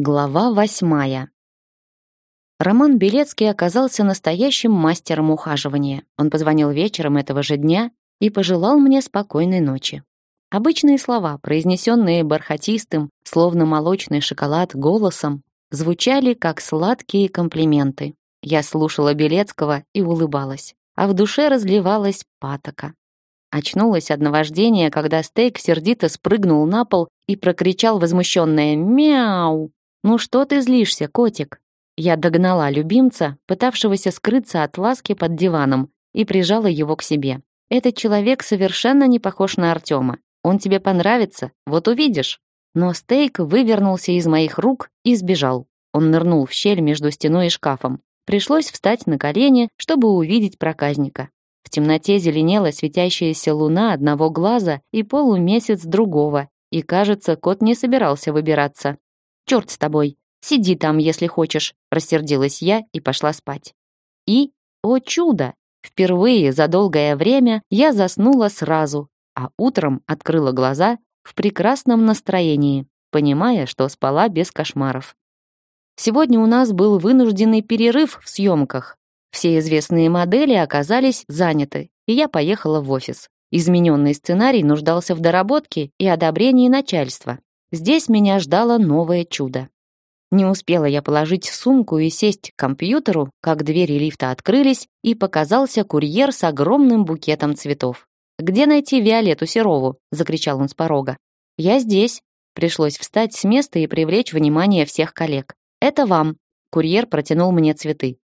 Глава восьмая. Роман Белецкий оказался настоящим мастером ухаживания. Он позвонил вечером этого же дня и пожелал мне спокойной ночи. Обычные слова, произнесенные бархатистым, словно молочный шоколад, голосом, звучали как сладкие комплименты. Я слушала Белецкого и улыбалась, а в душе разливалась патока. Очнулась от наваждения, когда стейк сердито спрыгнул на пол и прокричал возмущенное «Мяу!». «Ну что ты злишься, котик?» Я догнала любимца, пытавшегося скрыться от ласки под диваном, и прижала его к себе. «Этот человек совершенно не похож на Артема. Он тебе понравится, вот увидишь». Но стейк вывернулся из моих рук и сбежал. Он нырнул в щель между стеной и шкафом. Пришлось встать на колени, чтобы увидеть проказника. В темноте зеленела светящаяся луна одного глаза и полумесяц другого, и, кажется, кот не собирался выбираться. Черт с тобой. Сиди там, если хочешь, рассердилась я и пошла спать. И, о чудо, впервые за долгое время я заснула сразу, а утром открыла глаза в прекрасном настроении, понимая, что спала без кошмаров. Сегодня у нас был вынужденный перерыв в съемках. Все известные модели оказались заняты, и я поехала в офис. Измененный сценарий нуждался в доработке и одобрении начальства. Здесь меня ждало новое чудо. Не успела я положить сумку и сесть к компьютеру, как двери лифта открылись, и показался курьер с огромным букетом цветов. «Где найти Виолетту Серову?» — закричал он с порога. «Я здесь». Пришлось встать с места и привлечь внимание всех коллег. «Это вам». Курьер протянул мне цветы.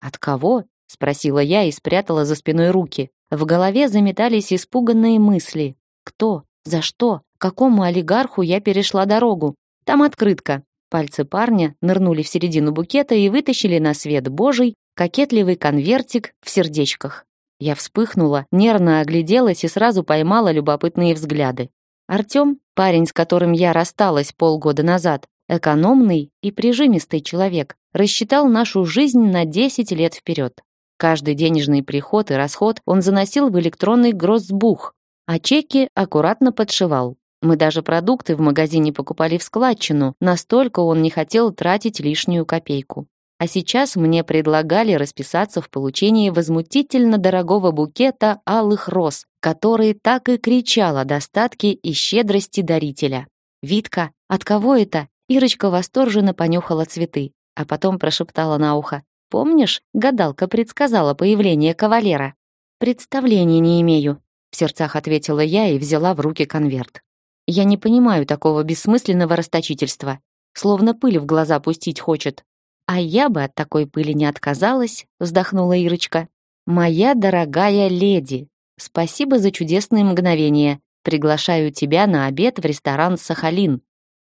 «От кого?» — спросила я и спрятала за спиной руки. В голове заметались испуганные мысли. «Кто? За что? Какому олигарху я перешла дорогу. Там открытка. Пальцы парня нырнули в середину букета и вытащили на свет Божий кокетливый конвертик в сердечках. Я вспыхнула, нервно огляделась и сразу поймала любопытные взгляды. Артём, парень, с которым я рассталась полгода назад, экономный и прижимистый человек, рассчитал нашу жизнь на 10 лет вперед. Каждый денежный приход и расход он заносил в электронный гроссбух, а чеки аккуратно подшивал. Мы даже продукты в магазине покупали в складчину, настолько он не хотел тратить лишнюю копейку. А сейчас мне предлагали расписаться в получении возмутительно дорогого букета алых роз, который так и кричал о достатке и щедрости дарителя. «Витка, от кого это?» Ирочка восторженно понюхала цветы, а потом прошептала на ухо. «Помнишь, гадалка предсказала появление кавалера?» «Представления не имею», — в сердцах ответила я и взяла в руки конверт. Я не понимаю такого бессмысленного расточительства. Словно пыль в глаза пустить хочет. А я бы от такой пыли не отказалась, вздохнула Ирочка. Моя дорогая леди, спасибо за чудесные мгновения. Приглашаю тебя на обед в ресторан Сахалин.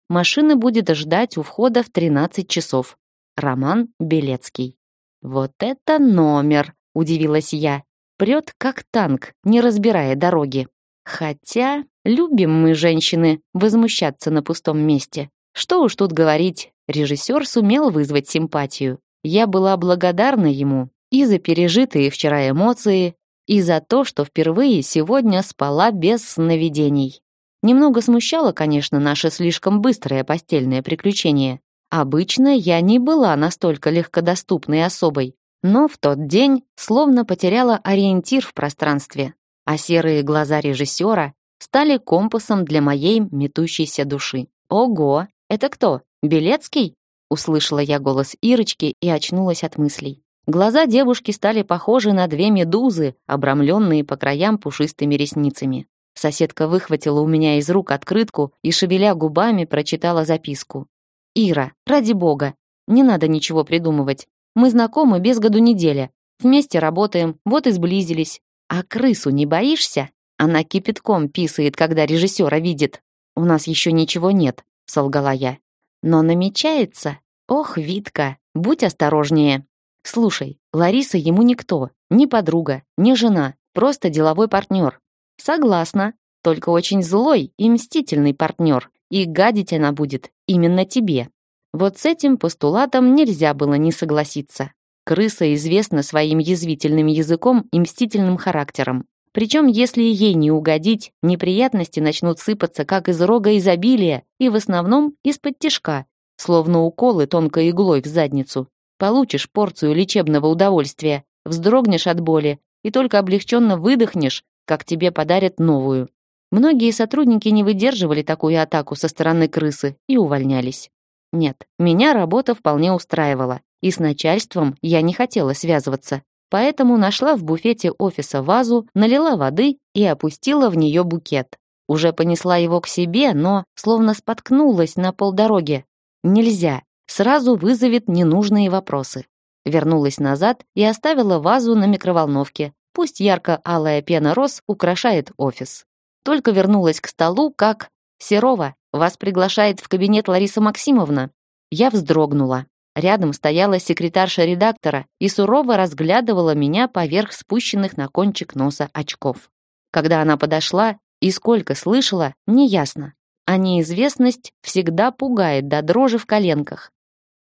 Машина будет ждать у входа в 13 часов. Роман Белецкий. Вот это номер, удивилась я. Прет как танк, не разбирая дороги. Хотя любим мы, женщины, возмущаться на пустом месте. Что уж тут говорить, режиссер сумел вызвать симпатию. Я была благодарна ему и за пережитые вчера эмоции, и за то, что впервые сегодня спала без сновидений. Немного смущало, конечно, наше слишком быстрое постельное приключение. Обычно я не была настолько легкодоступной особой, но в тот день словно потеряла ориентир в пространстве а серые глаза режиссера стали компасом для моей метущейся души. «Ого! Это кто? Белецкий?» Услышала я голос Ирочки и очнулась от мыслей. Глаза девушки стали похожи на две медузы, обрамленные по краям пушистыми ресницами. Соседка выхватила у меня из рук открытку и, шевеля губами, прочитала записку. «Ира, ради бога, не надо ничего придумывать. Мы знакомы без году неделя. Вместе работаем, вот и сблизились. А крысу не боишься? Она кипятком писает, когда режиссера видит. У нас еще ничего нет, солгала я. Но намечается. Ох, Витка, будь осторожнее. Слушай, Лариса ему никто, ни подруга, ни жена, просто деловой партнер. Согласна, только очень злой и мстительный партнер, и гадить она будет именно тебе. Вот с этим постулатом нельзя было не согласиться. Крыса известна своим язвительным языком и мстительным характером. Причем, если ей не угодить, неприятности начнут сыпаться как из рога изобилия и в основном из-под тишка. словно уколы тонкой иглой в задницу. Получишь порцию лечебного удовольствия, вздрогнешь от боли и только облегченно выдохнешь, как тебе подарят новую. Многие сотрудники не выдерживали такую атаку со стороны крысы и увольнялись. Нет, меня работа вполне устраивала, и с начальством я не хотела связываться. Поэтому нашла в буфете офиса вазу, налила воды и опустила в нее букет. Уже понесла его к себе, но словно споткнулась на полдороге. Нельзя, сразу вызовет ненужные вопросы. Вернулась назад и оставила вазу на микроволновке. Пусть ярко-алая пена роз украшает офис. Только вернулась к столу, как «Серова, вас приглашает в кабинет Лариса Максимовна». Я вздрогнула. Рядом стояла секретарша редактора и сурово разглядывала меня поверх спущенных на кончик носа очков. Когда она подошла и сколько слышала, неясно. А неизвестность всегда пугает до дрожи в коленках.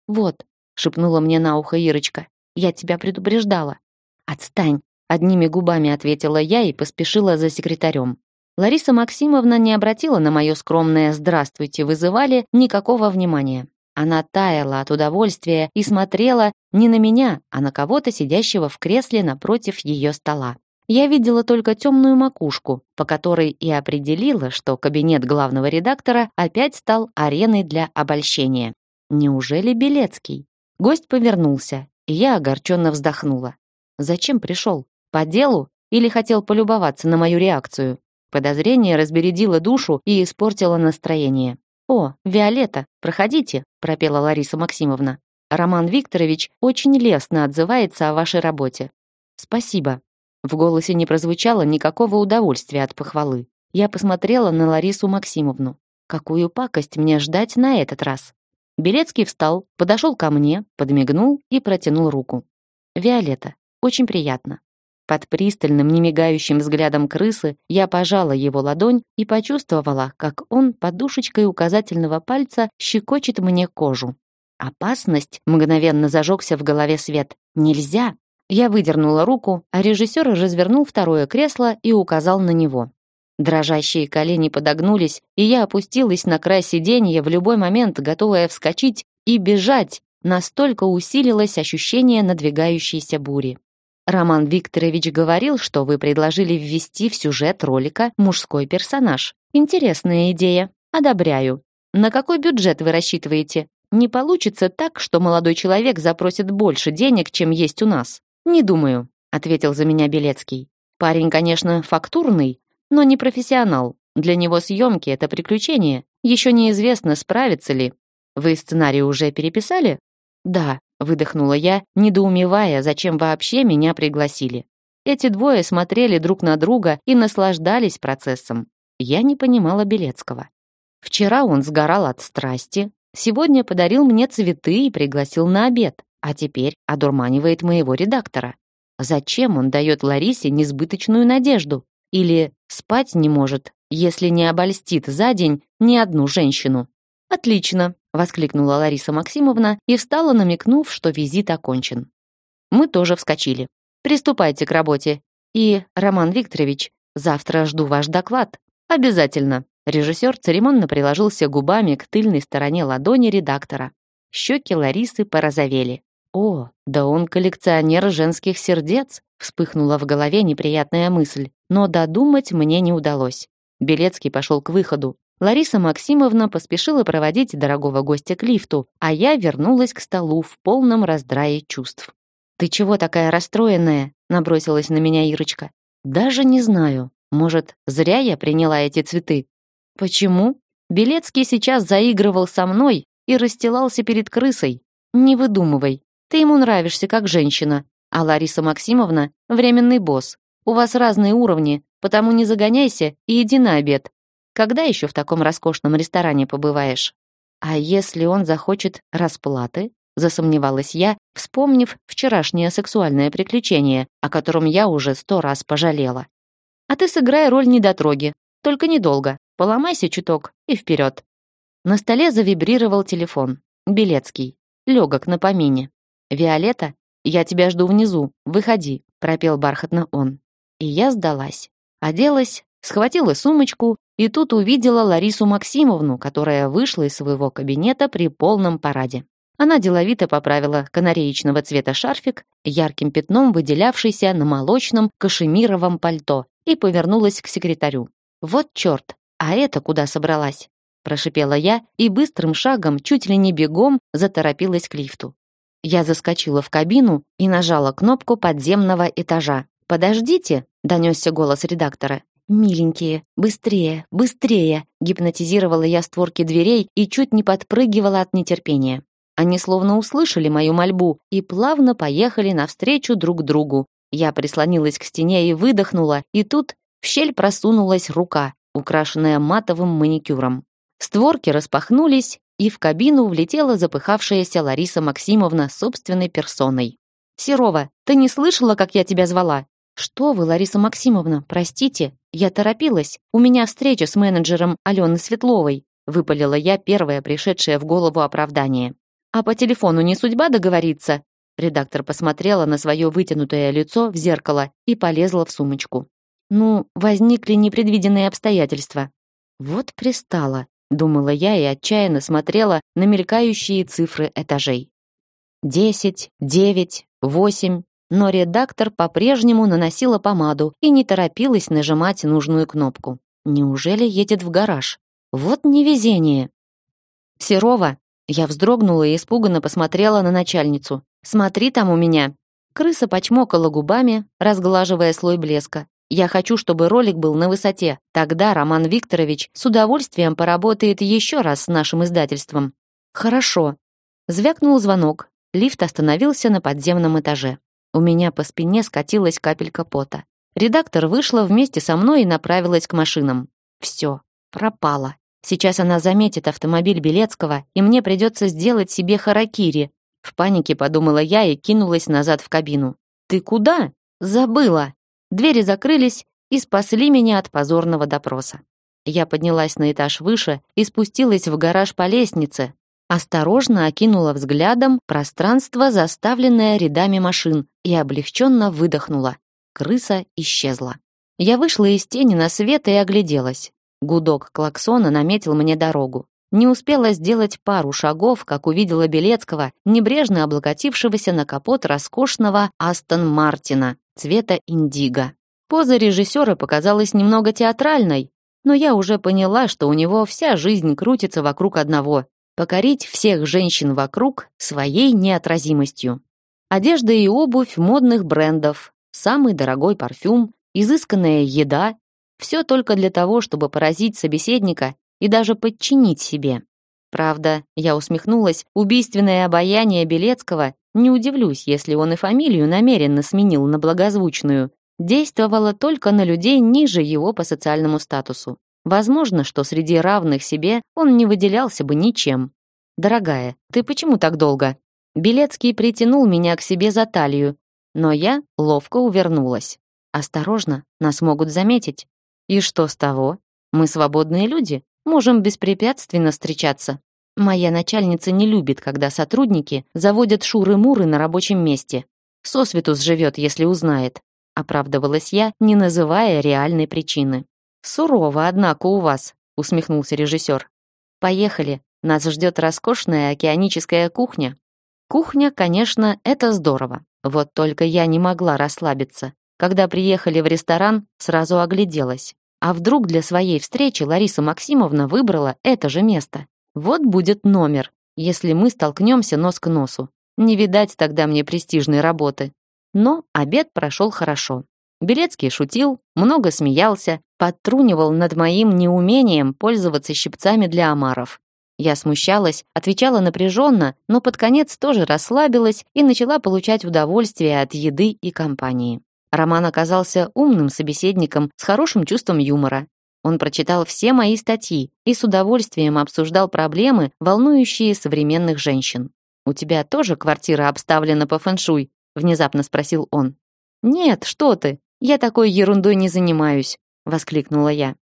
«Вот», — шепнула мне на ухо Ирочка, — «я тебя предупреждала». «Отстань», — одними губами ответила я и поспешила за секретарем. Лариса Максимовна не обратила на мое скромное «здравствуйте» вызывали никакого внимания. Она таяла от удовольствия и смотрела не на меня, а на кого-то, сидящего в кресле напротив ее стола. Я видела только темную макушку, по которой и определила, что кабинет главного редактора опять стал ареной для обольщения. Неужели Белецкий? Гость повернулся, и я огорченно вздохнула. Зачем пришел? По делу? Или хотел полюбоваться на мою реакцию? Подозрение разбередило душу и испортило настроение. «О, Виолетта, проходите», — пропела Лариса Максимовна. «Роман Викторович очень лестно отзывается о вашей работе». «Спасибо». В голосе не прозвучало никакого удовольствия от похвалы. Я посмотрела на Ларису Максимовну. Какую пакость мне ждать на этот раз? Белецкий встал, подошел ко мне, подмигнул и протянул руку. «Виолетта, очень приятно. Под пристальным, немигающим взглядом крысы я пожала его ладонь и почувствовала, как он подушечкой указательного пальца щекочет мне кожу. Опасность мгновенно зажегся в голове свет. Нельзя. Я выдернула руку, а режиссер развернул второе кресло и указал на него. Дрожащие колени подогнулись, и я опустилась на край сиденья в любой момент, готовая вскочить и бежать. Настолько усилилось ощущение надвигающейся бури. Роман Викторович говорил, что вы предложили ввести в сюжет ролика мужской персонаж. Интересная идея. Одобряю. На какой бюджет вы рассчитываете? Не получится так, что молодой человек запросит больше денег, чем есть у нас. Не думаю, ответил за меня Белецкий. Парень, конечно, фактурный, но не профессионал. Для него съемки это приключение. Еще неизвестно, справится ли. Вы сценарий уже переписали? Да, выдохнула я, недоумевая, зачем вообще меня пригласили. Эти двое смотрели друг на друга и наслаждались процессом. Я не понимала Белецкого. Вчера он сгорал от страсти, сегодня подарил мне цветы и пригласил на обед, а теперь одурманивает моего редактора. Зачем он дает Ларисе несбыточную надежду? Или спать не может, если не обольстит за день ни одну женщину? Отлично, воскликнула Лариса Максимовна и встала, намекнув, что визит окончен. Мы тоже вскочили. Приступайте к работе. И, Роман Викторович, завтра жду ваш доклад. Обязательно. Режиссер церемонно приложился губами к тыльной стороне ладони редактора. Щеки Ларисы порозовели. «О, да он коллекционер женских сердец!» вспыхнула в голове неприятная мысль, но додумать мне не удалось. Белецкий пошел к выходу. Лариса Максимовна поспешила проводить дорогого гостя к лифту, а я вернулась к столу в полном раздрае чувств. «Ты чего такая расстроенная?» — набросилась на меня Ирочка. «Даже не знаю. Может, зря я приняла эти цветы?» «Почему?» Белецкий сейчас заигрывал со мной и расстилался перед крысой. «Не выдумывай. Ты ему нравишься как женщина, а Лариса Максимовна — временный босс. У вас разные уровни, потому не загоняйся и иди на обед. Когда еще в таком роскошном ресторане побываешь? А если он захочет расплаты? Засомневалась я, вспомнив вчерашнее сексуальное приключение, о котором я уже сто раз пожалела. А ты сыграй роль недотроги, только недолго. Поломайся чуток и вперед. На столе завибрировал телефон. Белецкий. Легок на помине. «Виолетта, я тебя жду внизу. Выходи», — пропел бархатно он. И я сдалась. Оделась, схватила сумочку и тут увидела Ларису Максимовну, которая вышла из своего кабинета при полном параде. Она деловито поправила канареечного цвета шарфик, ярким пятном выделявшийся на молочном кашемировом пальто, и повернулась к секретарю. «Вот черт, а это куда собралась?» Прошипела я и быстрым шагом, чуть ли не бегом, заторопилась к лифту. Я заскочила в кабину и нажала кнопку подземного этажа. «Подождите!» — донесся голос редактора. «Миленькие, быстрее, быстрее!» Гипнотизировала я створки дверей и чуть не подпрыгивала от нетерпения. Они словно услышали мою мольбу и плавно поехали навстречу друг другу. Я прислонилась к стене и выдохнула, и тут в щель просунулась рука, украшенная матовым маникюром. Створки распахнулись, и в кабину влетела запыхавшаяся Лариса Максимовна собственной персоной. «Серова, ты не слышала, как я тебя звала?» «Что вы, Лариса Максимовна, простите, я торопилась. У меня встреча с менеджером Алены Светловой», выпалила я первое пришедшее в голову оправдание. «А по телефону не судьба договориться?» Редактор посмотрела на свое вытянутое лицо в зеркало и полезла в сумочку. «Ну, возникли непредвиденные обстоятельства». «Вот пристала», — думала я и отчаянно смотрела на мелькающие цифры этажей. «Десять, девять, восемь, но редактор по-прежнему наносила помаду и не торопилась нажимать нужную кнопку. Неужели едет в гараж? Вот невезение. Серова, я вздрогнула и испуганно посмотрела на начальницу. Смотри там у меня. Крыса почмокала губами, разглаживая слой блеска. Я хочу, чтобы ролик был на высоте. Тогда Роман Викторович с удовольствием поработает еще раз с нашим издательством. Хорошо. Звякнул звонок. Лифт остановился на подземном этаже. У меня по спине скатилась капелька пота. Редактор вышла вместе со мной и направилась к машинам. Все, пропала. Сейчас она заметит автомобиль Белецкого, и мне придется сделать себе харакири. В панике подумала я и кинулась назад в кабину. «Ты куда?» «Забыла!» Двери закрылись и спасли меня от позорного допроса. Я поднялась на этаж выше и спустилась в гараж по лестнице, осторожно окинула взглядом пространство, заставленное рядами машин, и облегченно выдохнула. Крыса исчезла. Я вышла из тени на свет и огляделась. Гудок клаксона наметил мне дорогу. Не успела сделать пару шагов, как увидела Белецкого, небрежно облокотившегося на капот роскошного Астон Мартина цвета индиго. Поза режиссера показалась немного театральной, но я уже поняла, что у него вся жизнь крутится вокруг одного покорить всех женщин вокруг своей неотразимостью. Одежда и обувь модных брендов, самый дорогой парфюм, изысканная еда — все только для того, чтобы поразить собеседника и даже подчинить себе. Правда, я усмехнулась, убийственное обаяние Белецкого, не удивлюсь, если он и фамилию намеренно сменил на благозвучную, действовало только на людей ниже его по социальному статусу. Возможно, что среди равных себе он не выделялся бы ничем. «Дорогая, ты почему так долго?» Белецкий притянул меня к себе за талию, но я ловко увернулась. «Осторожно, нас могут заметить». «И что с того? Мы свободные люди, можем беспрепятственно встречаться». Моя начальница не любит, когда сотрудники заводят шуры-муры на рабочем месте. Сосветус живет, если узнает. Оправдывалась я, не называя реальной причины. «Сурово, однако, у вас», — усмехнулся режиссер. «Поехали, нас ждет роскошная океаническая кухня». Кухня, конечно, это здорово. Вот только я не могла расслабиться. Когда приехали в ресторан, сразу огляделась. А вдруг для своей встречи Лариса Максимовна выбрала это же место? Вот будет номер, если мы столкнемся нос к носу. Не видать тогда мне престижной работы. Но обед прошел хорошо. Белецкий шутил, много смеялся, подтрунивал над моим неумением пользоваться щипцами для омаров. Я смущалась, отвечала напряженно, но под конец тоже расслабилась и начала получать удовольствие от еды и компании. Роман оказался умным собеседником с хорошим чувством юмора. Он прочитал все мои статьи и с удовольствием обсуждал проблемы, волнующие современных женщин. «У тебя тоже квартира обставлена по фэншуй?» — внезапно спросил он. «Нет, что ты!» «Я такой ерундой не занимаюсь», — воскликнула я.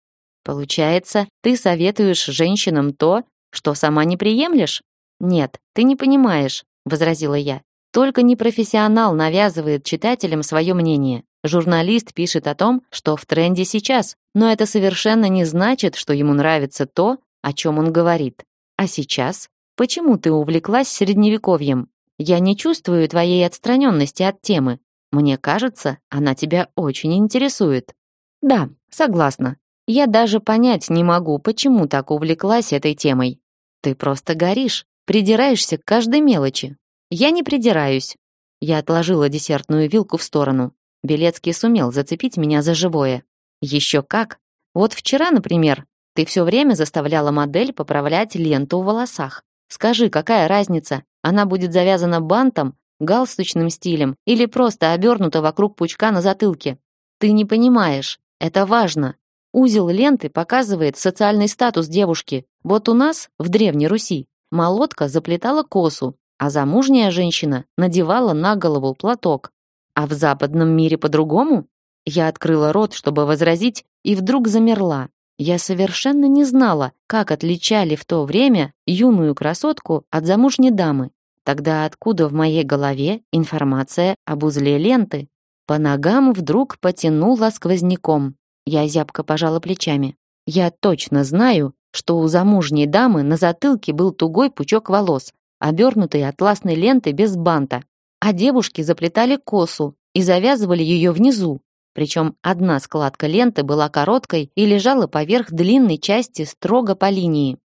«Получается, ты советуешь женщинам то, что сама не приемлешь?» «Нет, ты не понимаешь», — возразила я. «Только непрофессионал навязывает читателям свое мнение. Журналист пишет о том, что в тренде сейчас, но это совершенно не значит, что ему нравится то, о чем он говорит. А сейчас? Почему ты увлеклась средневековьем? Я не чувствую твоей отстраненности от темы. Мне кажется, она тебя очень интересует. Да, согласна. Я даже понять не могу, почему так увлеклась этой темой. Ты просто горишь, придираешься к каждой мелочи. Я не придираюсь. Я отложила десертную вилку в сторону. Белецкий сумел зацепить меня за живое. Еще как. Вот вчера, например, ты все время заставляла модель поправлять ленту в волосах. Скажи, какая разница? Она будет завязана бантом, галстучным стилем или просто обернута вокруг пучка на затылке. Ты не понимаешь. Это важно. Узел ленты показывает социальный статус девушки. Вот у нас, в Древней Руси, молотка заплетала косу, а замужняя женщина надевала на голову платок. А в западном мире по-другому? Я открыла рот, чтобы возразить, и вдруг замерла. Я совершенно не знала, как отличали в то время юную красотку от замужней дамы. Тогда откуда в моей голове информация об узле ленты? По ногам вдруг потянуло сквозняком. Я зябко пожала плечами. Я точно знаю, что у замужней дамы на затылке был тугой пучок волос, обернутый атласной лентой без банта, а девушки заплетали косу и завязывали ее внизу. Причем одна складка ленты была короткой и лежала поверх длинной части строго по линии.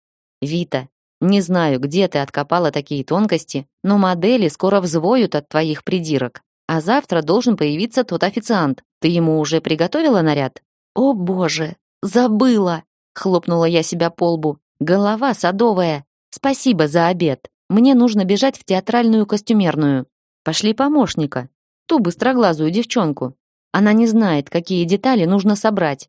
Вита, не знаю, где ты откопала такие тонкости, но модели скоро взвоют от твоих придирок. А завтра должен появиться тот официант. Ты ему уже приготовила наряд? «О, боже! Забыла!» — хлопнула я себя по лбу. «Голова садовая! Спасибо за обед! Мне нужно бежать в театральную костюмерную. Пошли помощника, ту быстроглазую девчонку. Она не знает, какие детали нужно собрать».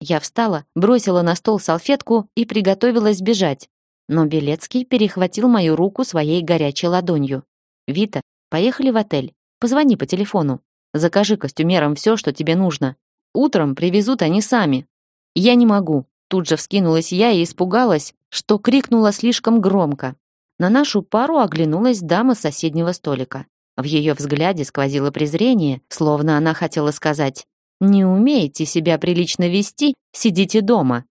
Я встала, бросила на стол салфетку и приготовилась бежать. Но Белецкий перехватил мою руку своей горячей ладонью. «Вита, поехали в отель. Позвони по телефону. Закажи костюмерам все, что тебе нужно. Утром привезут они сами. Я не могу. Тут же вскинулась я и испугалась, что крикнула слишком громко. На нашу пару оглянулась дама с соседнего столика. В ее взгляде сквозило презрение, словно она хотела сказать «Не умеете себя прилично вести, сидите дома».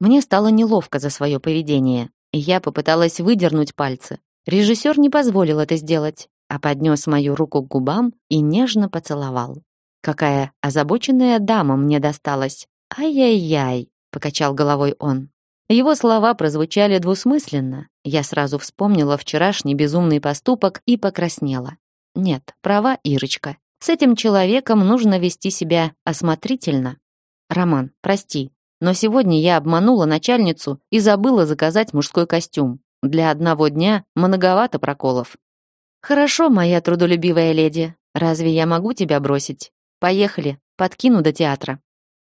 Мне стало неловко за свое поведение, я попыталась выдернуть пальцы. Режиссер не позволил это сделать, а поднес мою руку к губам и нежно поцеловал. Какая озабоченная дама мне досталась. Ай-яй-яй, покачал головой он. Его слова прозвучали двусмысленно. Я сразу вспомнила вчерашний безумный поступок и покраснела. Нет, права Ирочка. С этим человеком нужно вести себя осмотрительно. Роман, прости, но сегодня я обманула начальницу и забыла заказать мужской костюм. Для одного дня многовато проколов. Хорошо, моя трудолюбивая леди. Разве я могу тебя бросить? Поехали, подкину до театра.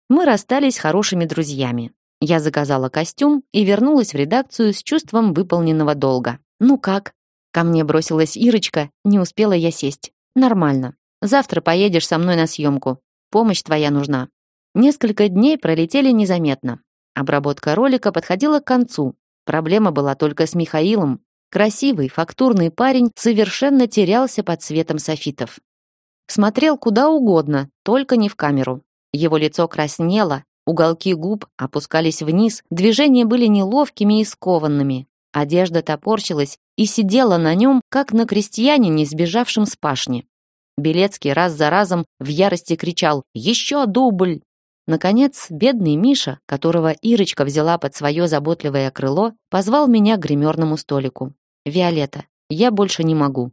Мы расстались хорошими друзьями. Я заказала костюм и вернулась в редакцию с чувством выполненного долга. Ну как? Ко мне бросилась Ирочка, не успела я сесть. Нормально. Завтра поедешь со мной на съемку. Помощь твоя нужна. Несколько дней пролетели незаметно. Обработка ролика подходила к концу. Проблема была только с Михаилом. Красивый, фактурный парень совершенно терялся под светом софитов. Смотрел куда угодно, только не в камеру. Его лицо краснело, уголки губ опускались вниз, движения были неловкими и скованными. Одежда топорщилась и сидела на нем, как на крестьянине, сбежавшем с пашни. Белецкий раз за разом в ярости кричал «Еще дубль!». Наконец, бедный Миша, которого Ирочка взяла под свое заботливое крыло, позвал меня к гримерному столику. «Виолетта, я больше не могу».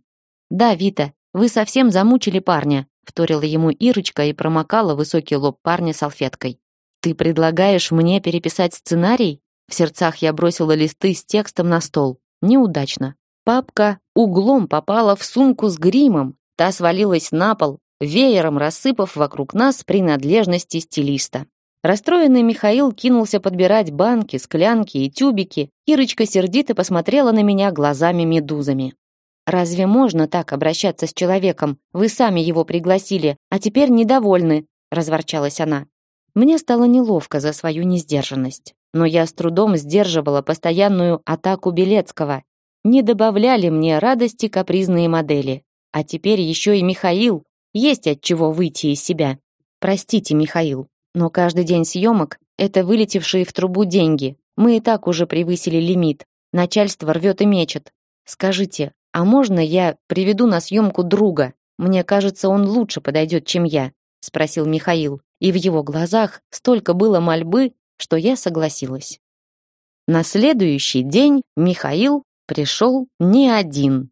«Да, Вита, вы совсем замучили парня, вторила ему Ирочка и промокала высокий лоб парня салфеткой. Ты предлагаешь мне переписать сценарий? В сердцах я бросила листы с текстом на стол. Неудачно. Папка углом попала в сумку с гримом. Та свалилась на пол, веером рассыпав вокруг нас принадлежности стилиста. Расстроенный Михаил кинулся подбирать банки, склянки и тюбики. Ирочка сердито посмотрела на меня глазами-медузами. Разве можно так обращаться с человеком? Вы сами его пригласили, а теперь недовольны, разворчалась она. Мне стало неловко за свою несдержанность, но я с трудом сдерживала постоянную атаку Белецкого. Не добавляли мне радости капризные модели. А теперь еще и Михаил. Есть от чего выйти из себя. Простите, Михаил, но каждый день съемок – это вылетевшие в трубу деньги. Мы и так уже превысили лимит. Начальство рвет и мечет. Скажите, а можно я приведу на съемку друга? Мне кажется, он лучше подойдет, чем я, спросил Михаил, и в его глазах столько было мольбы, что я согласилась. На следующий день Михаил пришел не один.